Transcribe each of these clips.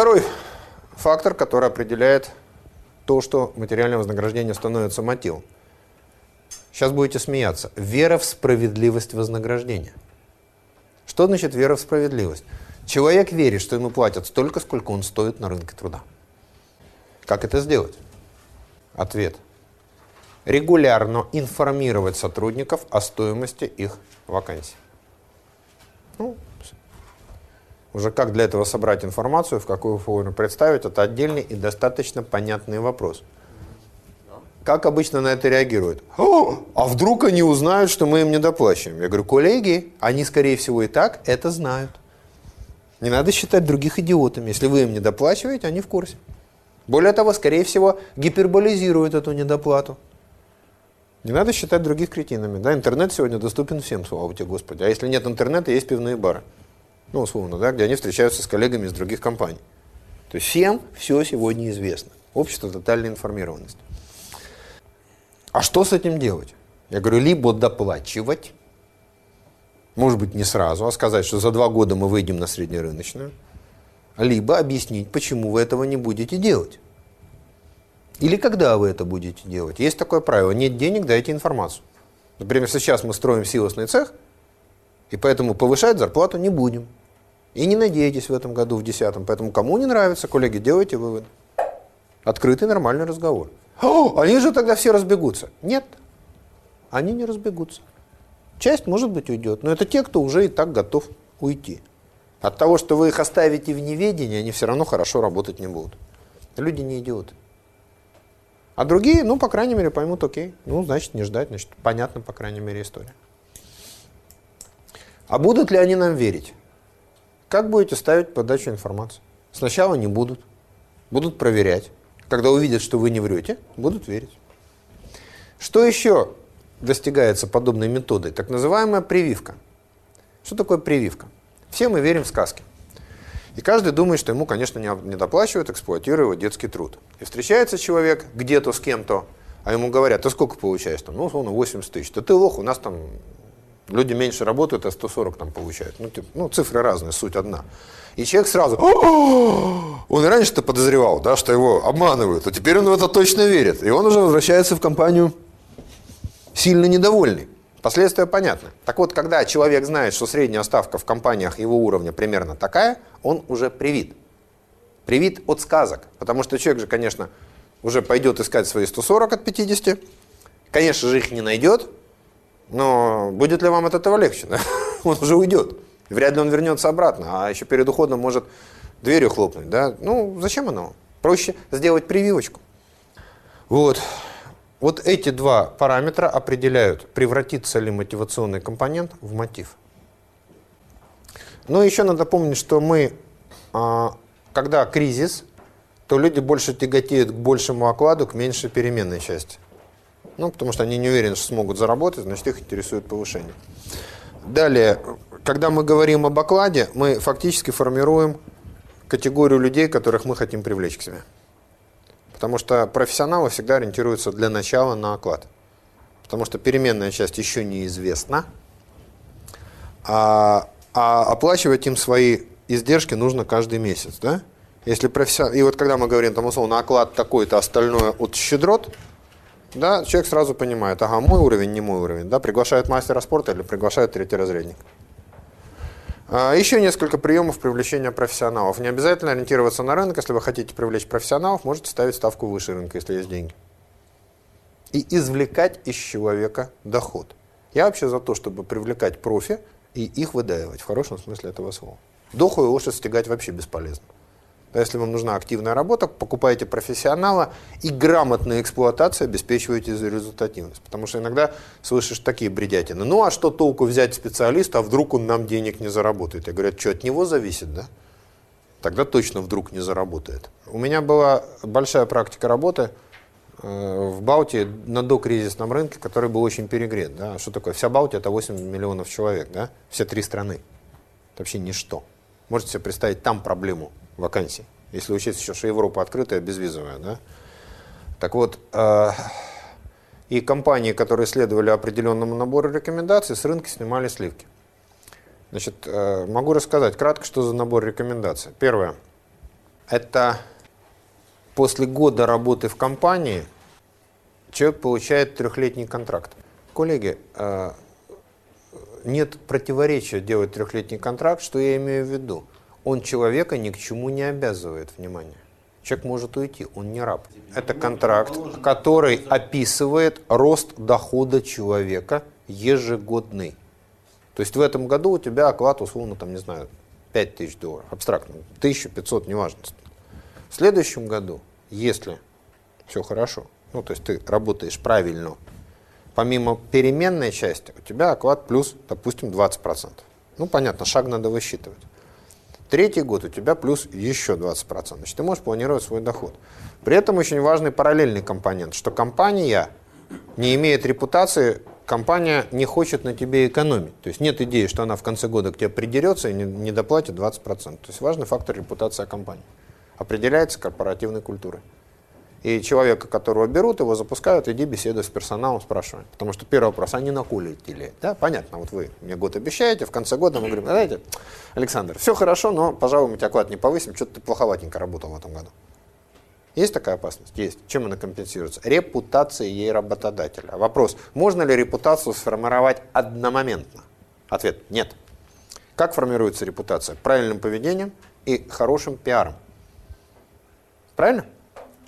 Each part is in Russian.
второй фактор, который определяет то, что материальное вознаграждение становится мотивом. Сейчас будете смеяться. Вера в справедливость вознаграждения. Что значит вера в справедливость? Человек верит, что ему платят столько, сколько он стоит на рынке труда. Как это сделать? Ответ. Регулярно информировать сотрудников о стоимости их вакансий. Ну, уже как для этого собрать информацию, в какую форму представить, это отдельный и достаточно понятный вопрос. Как обычно на это реагируют? а вдруг они узнают, что мы им не доплачиваем? Я говорю, коллеги, они, скорее всего, и так это знают. Не надо считать других идиотами. Если вы им не доплачиваете, они в курсе. Более того, скорее всего, гиперболизируют эту недоплату. Не надо считать других кретинами. Да? Интернет сегодня доступен всем, слава тебе Господи. А если нет интернета, есть пивные бары. Ну, условно, да, где они встречаются с коллегами из других компаний. То есть всем все сегодня известно. Общество тотальной информированности. А что с этим делать? Я говорю, либо доплачивать, может быть, не сразу, а сказать, что за два года мы выйдем на среднерыночную, либо объяснить, почему вы этого не будете делать. Или когда вы это будете делать. Есть такое правило, нет денег, дайте информацию. Например, сейчас мы строим силосный цех, и поэтому повышать зарплату не будем. И не надейтесь в этом году, в десятом. Поэтому кому не нравится, коллеги, делайте вывод. Открытый нормальный разговор. О, они же тогда все разбегутся. Нет, они не разбегутся. Часть, может быть, уйдет, но это те, кто уже и так готов уйти. От того, что вы их оставите в неведении, они все равно хорошо работать не будут. Люди не идиоты. А другие, ну, по крайней мере, поймут, окей, ну, значит, не ждать, значит, понятно, по крайней мере, история. А будут ли они нам верить? Как будете ставить подачу информации? Сначала не будут, будут проверять. Когда увидят, что вы не врете, будут верить. Что еще достигается подобной методой? Так называемая прививка. Что такое прививка? Все мы верим в сказки. И каждый думает, что ему, конечно, не доплачивают, эксплуатируя его детский труд. И встречается человек где-то с кем-то, а ему говорят, ты сколько получаешь? Там, ну, условно, 80 тысяч. Да ты лох, у нас там люди меньше работают, а 140 там получают. Ну, типа, ну цифры разные, суть одна. И человек сразу, он и раньше-то подозревал, да, что его обманывают, а теперь он в это точно верит. И он уже возвращается в компанию сильно недовольный. Последствия понятны. Так вот, когда человек знает, что средняя ставка в компаниях его уровня примерно такая, он уже привит. Привит от сказок. Потому что человек же, конечно, уже пойдет искать свои 140 от 50. Конечно же, их не найдет. Но будет ли вам от этого легче? Он уже уйдет. Вряд ли он вернется обратно. А еще перед уходом может дверью хлопнуть. Да? Ну, зачем оно? Проще сделать прививочку. Вот. Вот эти два параметра определяют, превратится ли мотивационный компонент в мотив. Но еще надо помнить, что мы, а, когда кризис, то люди больше тяготеют к большему окладу, к меньшей переменной части. Ну, потому что они не уверены, что смогут заработать, значит, их интересует повышение. Далее, когда мы говорим об окладе, мы фактически формируем категорию людей, которых мы хотим привлечь к себе. Потому что профессионалы всегда ориентируются для начала на оклад. Потому что переменная часть еще неизвестна, а, а оплачивать им свои издержки нужно каждый месяц. Да? Если профессионал... И вот когда мы говорим, там, условно, оклад такой-то, остальное от щедрот, да, человек сразу понимает, ага, мой уровень, не мой уровень. Да, приглашают мастера спорта или приглашают третий разрядник. А, еще несколько приемов привлечения профессионалов. Не обязательно ориентироваться на рынок. Если вы хотите привлечь профессионалов, можете ставить ставку выше рынка, если есть деньги. И извлекать из человека доход. Я вообще за то, чтобы привлекать профи и их выдаивать, в хорошем смысле этого слова. Доху и лошадь стягать вообще бесполезно. Если вам нужна активная работа, покупайте профессионала и грамотная эксплуатация обеспечиваете результативность. Потому что иногда слышишь такие бредятины. Ну а что толку взять специалиста, а вдруг он нам денег не заработает? Я говорю, что от него зависит, да? Тогда точно вдруг не заработает. У меня была большая практика работы э, в Балтии на докризисном рынке, который был очень перегрет. Да? Что такое? Вся Балтия это 8 миллионов человек, да? все три страны. Это вообще ничто. Можете себе представить там проблему вакансий. Если учесть еще, что Европа открытая, безвизовая. Да? Так вот, э, и компании, которые следовали определенному набору рекомендаций, с рынка снимали сливки. Значит, э, могу рассказать кратко, что за набор рекомендаций. Первое. Это после года работы в компании человек получает трехлетний контракт. Коллеги, э, нет противоречия делать трехлетний контракт. Что я имею в виду? Он человека ни к чему не обязывает, внимание. Человек может уйти, он не раб. Это контракт, который описывает рост дохода человека ежегодный. То есть в этом году у тебя оклад, условно, там, не знаю, 5 тысяч долларов, абстрактно, 1500, неважно. В следующем году, если все хорошо, ну, то есть ты работаешь правильно, помимо переменной части, у тебя оклад плюс, допустим, 20%. Ну, понятно, шаг надо высчитывать. Третий год у тебя плюс еще 20%. Значит, ты можешь планировать свой доход. При этом очень важный параллельный компонент, что компания не имеет репутации, компания не хочет на тебе экономить. То есть нет идеи, что она в конце года к тебе придерется и не, не доплатит 20%. То есть важный фактор репутация компании. Определяется корпоративной культурой. И человека, которого берут, его запускают, иди беседуй с персоналом, спрашивай. Потому что первый вопрос, а не накулите ли? Да, понятно, вот вы мне год обещаете, в конце года мы говорим, знаете, Александр, все хорошо, но, пожалуй, мы тебя оклад не повысим, что-то ты плоховатенько работал в этом году. Есть такая опасность? Есть. Чем она компенсируется? Репутацией работодателя. Вопрос, можно ли репутацию сформировать одномоментно? Ответ – нет. Как формируется репутация? Правильным поведением и хорошим пиаром. Правильно?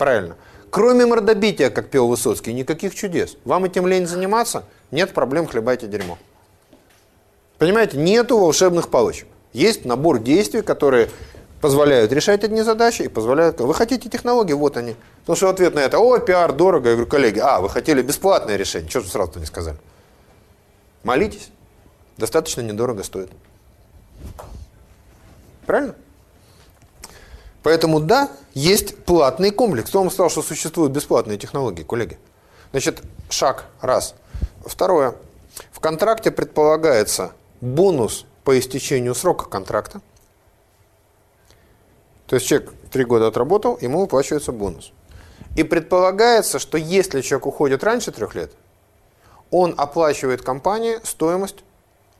Правильно. Кроме мордобития, как пел Высоцкий, никаких чудес. Вам этим лень заниматься? Нет проблем, хлебайте дерьмо. Понимаете, нету волшебных палочек. Есть набор действий, которые позволяют решать одни задачи и позволяют... Вы хотите технологии, вот они. Потому что ответ на это, о, пиар, дорого. Я говорю, коллеги, а, вы хотели бесплатное решение. Чего же сразу-то не сказали? Молитесь. Достаточно недорого стоит. Правильно? Поэтому да, есть платный комплекс. Кто вам сказал, что существуют бесплатные технологии, коллеги? Значит, шаг, раз. Второе. В контракте предполагается бонус по истечению срока контракта. То есть человек три года отработал, ему выплачивается бонус. И предполагается, что если человек уходит раньше трех лет, он оплачивает компании стоимость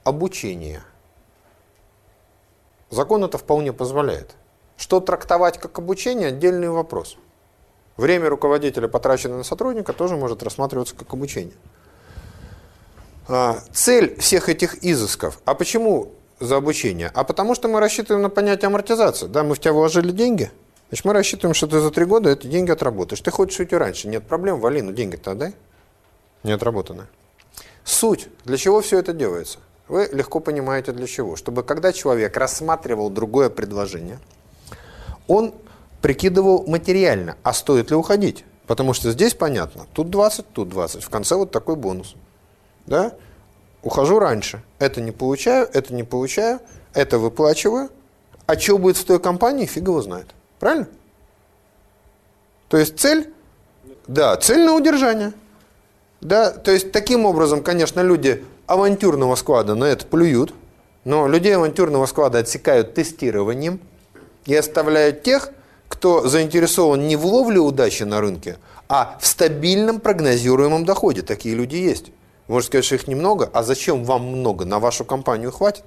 обучения. Закон это вполне позволяет. Что трактовать как обучение – отдельный вопрос. Время руководителя, потраченное на сотрудника, тоже может рассматриваться как обучение. А, цель всех этих изысков. А почему за обучение? А потому что мы рассчитываем на понятие амортизации. Да, мы в тебя вложили деньги, значит, мы рассчитываем, что ты за три года эти деньги отработаешь. Ты хочешь уйти раньше, нет проблем, вали, но деньги-то отдай. Не отработаны. Суть. Для чего все это делается? Вы легко понимаете для чего. Чтобы когда человек рассматривал другое предложение – он прикидывал материально, а стоит ли уходить. Потому что здесь понятно, тут 20, тут 20, в конце вот такой бонус. Да? Ухожу раньше, это не получаю, это не получаю, это выплачиваю, а что будет в той компании, фиг его знает. Правильно? То есть цель, да, цель на удержание. Да, то есть таким образом, конечно, люди авантюрного склада на это плюют, но людей авантюрного склада отсекают тестированием, и оставляют тех, кто заинтересован не в ловле удачи на рынке, а в стабильном прогнозируемом доходе. Такие люди есть. Можно сказать, что их немного, а зачем вам много? На вашу компанию хватит?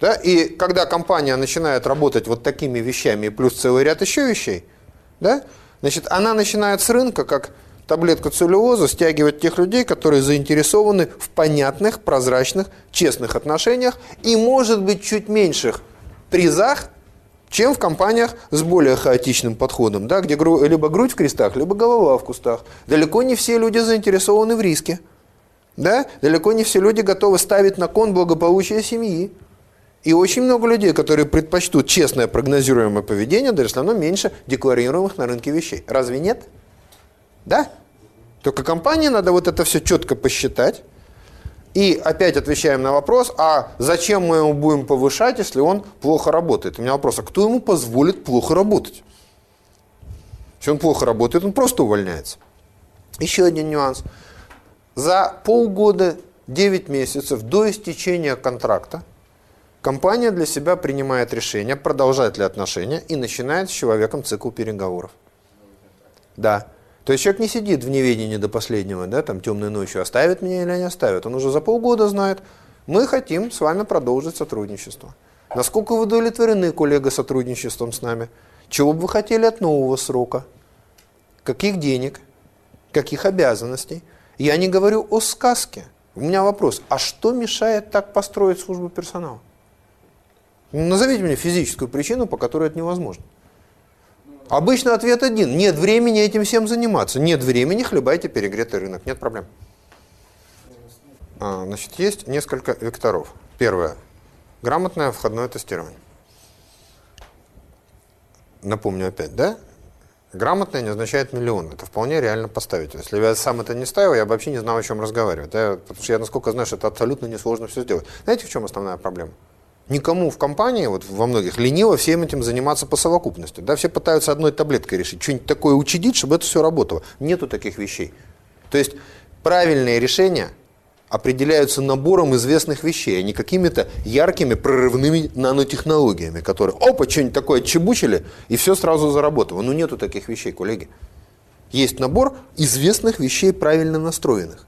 Да? И когда компания начинает работать вот такими вещами, плюс целый ряд еще вещей, да? значит, она начинает с рынка, как таблетку целлюлозы, стягивать тех людей, которые заинтересованы в понятных, прозрачных, честных отношениях и, может быть, чуть меньших призах, чем в компаниях с более хаотичным подходом, да, где гру либо грудь в крестах, либо голова в кустах. Далеко не все люди заинтересованы в риске. Да? Далеко не все люди готовы ставить на кон благополучие семьи. И очень много людей, которые предпочтут честное прогнозируемое поведение, даже все равно меньше декларируемых на рынке вещей. Разве нет? Да? Только компании надо вот это все четко посчитать, и опять отвечаем на вопрос, а зачем мы ему будем повышать, если он плохо работает? У меня вопрос, а кто ему позволит плохо работать? Если он плохо работает, он просто увольняется. Еще один нюанс. За полгода, 9 месяцев до истечения контракта компания для себя принимает решение, продолжать ли отношения и начинает с человеком цикл переговоров. Да. То есть человек не сидит в неведении до последнего, да, там темной ночью, оставит меня или не оставит. Он уже за полгода знает, мы хотим с вами продолжить сотрудничество. Насколько вы удовлетворены, коллега, сотрудничеством с нами? Чего бы вы хотели от нового срока? Каких денег? Каких обязанностей? Я не говорю о сказке. У меня вопрос, а что мешает так построить службу персонала? Назовите мне физическую причину, по которой это невозможно. Обычно ответ один. Нет времени этим всем заниматься. Нет времени, хлебайте перегретый рынок. Нет проблем. А, значит, есть несколько векторов. Первое. Грамотное входное тестирование. Напомню опять, да? Грамотное не означает миллион. Это вполне реально поставить. Если я сам это не ставил, я бы вообще не знал, о чем разговаривать. Да? Потому что я, насколько знаю, это абсолютно несложно все сделать. Знаете, в чем основная проблема? Никому в компании, вот во многих, лениво всем этим заниматься по совокупности. Да? Все пытаются одной таблеткой решить, что-нибудь такое учредить, чтобы это все работало. Нету таких вещей. То есть правильные решения определяются набором известных вещей, а не какими-то яркими прорывными нанотехнологиями, которые, опа, что-нибудь такое отчебучили, и все сразу заработало. Ну, нету таких вещей, коллеги. Есть набор известных вещей, правильно настроенных.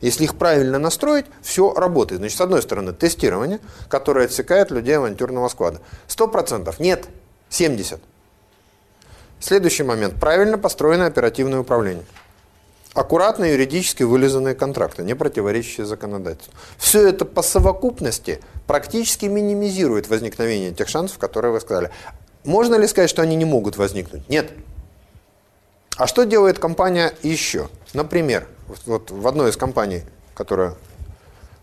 Если их правильно настроить, все работает. Значит, с одной стороны, тестирование, которое отсекает людей авантюрного склада. 100%. Нет. 70%. Следующий момент. Правильно построенное оперативное управление. Аккуратно юридически вылизанные контракты, не противоречащие законодательству. Все это по совокупности практически минимизирует возникновение тех шансов, которые вы сказали. Можно ли сказать, что они не могут возникнуть? Нет. А что делает компания еще? Например, вот в одной из компаний, которая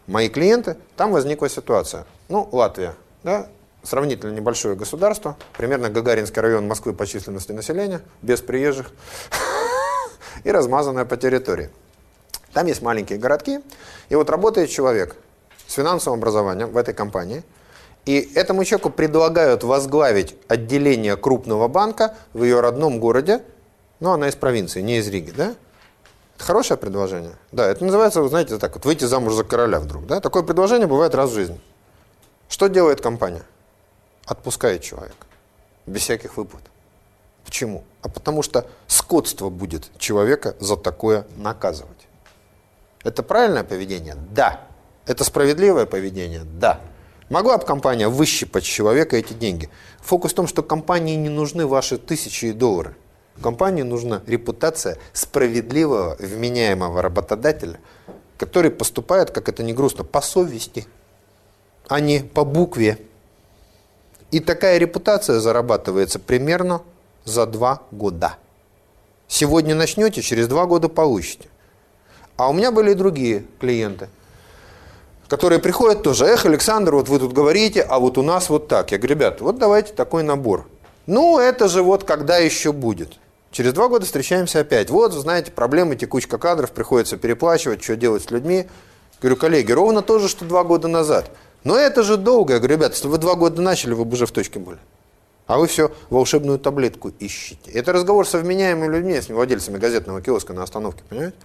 мои клиенты, там возникла ситуация. Ну, Латвия, да, сравнительно небольшое государство, примерно Гагаринский район Москвы по численности населения, без приезжих, и размазанная по территории. Там есть маленькие городки, и вот работает человек с финансовым образованием в этой компании, и этому человеку предлагают возглавить отделение крупного банка в ее родном городе, ну, она из провинции, не из Риги, да? Это хорошее предложение? Да, это называется, знаете, так вот, выйти замуж за короля вдруг, да? Такое предложение бывает раз в жизни. Что делает компания? Отпускает человека, без всяких выплат. Почему? А потому что скотство будет человека за такое наказывать. Это правильное поведение? Да. Это справедливое поведение? Да. Могла бы компания выщипать человека эти деньги? Фокус в том, что компании не нужны ваши тысячи и доллары. Компании нужна репутация справедливого, вменяемого работодателя, который поступает, как это не грустно, по совести, а не по букве. И такая репутация зарабатывается примерно за два года. Сегодня начнете, через два года получите. А у меня были и другие клиенты, которые приходят тоже, эх, Александр, вот вы тут говорите, а вот у нас вот так. Я говорю, ребят, вот давайте такой набор. Ну, это же вот когда еще будет. Через два года встречаемся опять. Вот, знаете, проблемы, текучка кадров, приходится переплачивать, что делать с людьми. Говорю, коллеги, ровно то же, что два года назад. Но это же долго. Я говорю, ребята, если вы два года начали, вы бы уже в точке были. А вы все волшебную таблетку ищете. Это разговор со вменяемыми людьми, с владельцами газетного киоска на остановке, понимаете?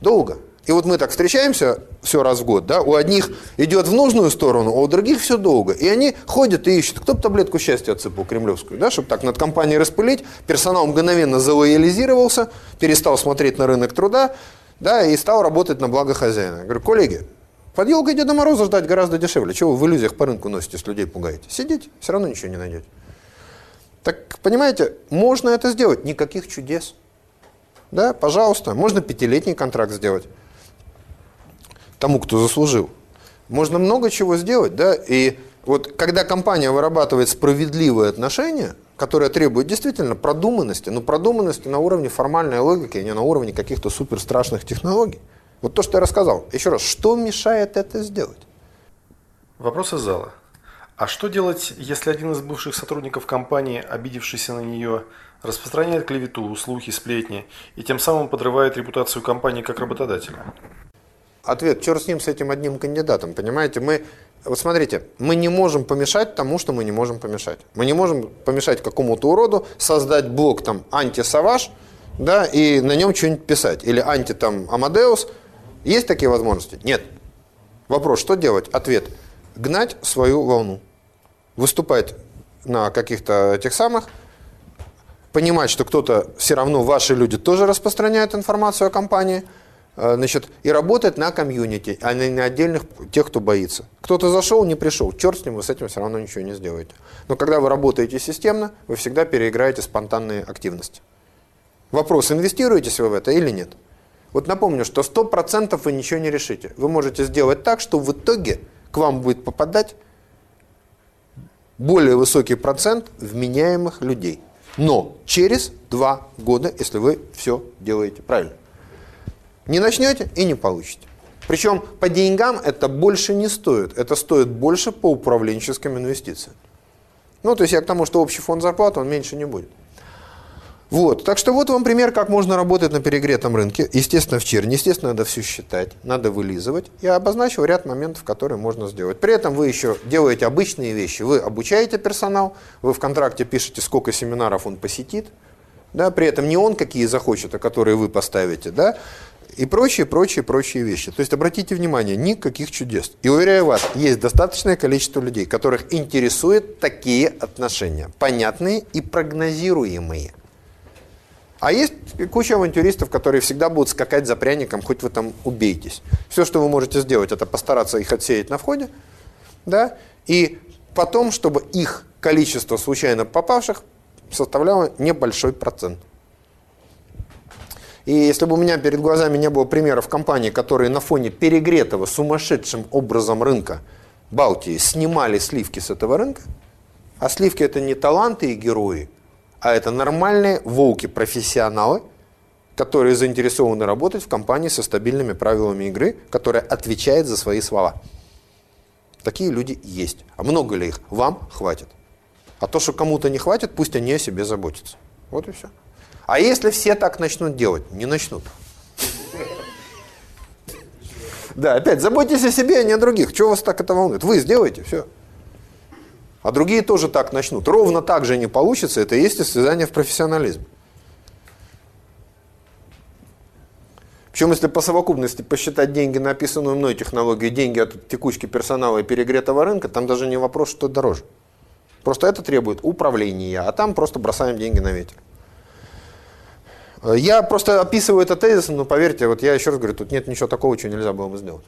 Долго. И вот мы так встречаемся все раз в год, да, у одних идет в нужную сторону, а у других все долго. И они ходят и ищут. Кто бы таблетку счастья отсыпал кремлевскую, да, чтобы так над компанией распылить, персонал мгновенно залоялизировался, перестал смотреть на рынок труда, да, и стал работать на благо хозяина. Я говорю, коллеги, под елкой Деда Мороза ждать гораздо дешевле. Чего вы в иллюзиях по рынку носите, с людей пугаете? Сидите, все равно ничего не найдете. Так, понимаете, можно это сделать, никаких чудес. Да, пожалуйста, можно пятилетний контракт сделать тому, кто заслужил. Можно много чего сделать, да, и вот когда компания вырабатывает справедливые отношения, которые требуют действительно продуманности, но продуманности на уровне формальной логики, а не на уровне каких-то супер страшных технологий. Вот то, что я рассказал. Еще раз, что мешает это сделать? Вопрос из зала. А что делать, если один из бывших сотрудников компании, обидевшийся на нее, распространяет клевету, слухи, сплетни и тем самым подрывает репутацию компании как работодателя? Ответ, черт с ним, с этим одним кандидатом, понимаете? Мы, вот смотрите, мы не можем помешать тому, что мы не можем помешать. Мы не можем помешать какому-то уроду создать блок там антисаваж, да, и на нем что-нибудь писать. Или анти там Амадеус. Есть такие возможности? Нет. Вопрос, что делать? Ответ, гнать свою волну. Выступать на каких-то тех самых, понимать, что кто-то все равно, ваши люди тоже распространяют информацию о компании – э, значит, и работать на комьюнити, а не на отдельных тех, кто боится. Кто-то зашел, не пришел, черт с ним, вы с этим все равно ничего не сделаете. Но когда вы работаете системно, вы всегда переиграете спонтанные активности. Вопрос, инвестируетесь вы в это или нет? Вот напомню, что 100% вы ничего не решите. Вы можете сделать так, что в итоге к вам будет попадать более высокий процент вменяемых людей. Но через два года, если вы все делаете правильно. Не начнете и не получите. Причем по деньгам это больше не стоит. Это стоит больше по управленческим инвестициям. Ну, то есть я к тому, что общий фонд зарплаты, он меньше не будет. Вот, так что вот вам пример, как можно работать на перегретом рынке. Естественно, в черне, естественно, надо все считать, надо вылизывать. Я обозначил ряд моментов, которые можно сделать. При этом вы еще делаете обычные вещи. Вы обучаете персонал, вы в контракте пишете, сколько семинаров он посетит. Да, при этом не он какие захочет, а которые вы поставите. Да, и прочие, прочие, прочие вещи. То есть обратите внимание, никаких чудес. И уверяю вас, есть достаточное количество людей, которых интересуют такие отношения. Понятные и прогнозируемые. А есть куча авантюристов, которые всегда будут скакать за пряником, хоть вы там убейтесь. Все, что вы можете сделать, это постараться их отсеять на входе, да, и потом, чтобы их количество случайно попавших составляло небольшой процент. И если бы у меня перед глазами не было примеров компаний, которые на фоне перегретого сумасшедшим образом рынка Балтии снимали сливки с этого рынка, а сливки это не таланты и герои, а это нормальные волки-профессионалы, которые заинтересованы работать в компании со стабильными правилами игры, которая отвечает за свои слова. Такие люди есть. А много ли их? Вам хватит. А то, что кому-то не хватит, пусть они о себе заботятся. Вот и все. А если все так начнут делать? Не начнут. Да, опять, заботьтесь о себе, а не о других. Чего вас так это волнует? Вы сделаете, все а другие тоже так начнут. Ровно так же не получится, это и есть истязание в профессионализм. Причем, если по совокупности посчитать деньги на описанную мной технологию, деньги от текучки персонала и перегретого рынка, там даже не вопрос, что дороже. Просто это требует управления, а там просто бросаем деньги на ветер. Я просто описываю это тезисом, но поверьте, вот я еще раз говорю, тут нет ничего такого, чего нельзя было бы сделать.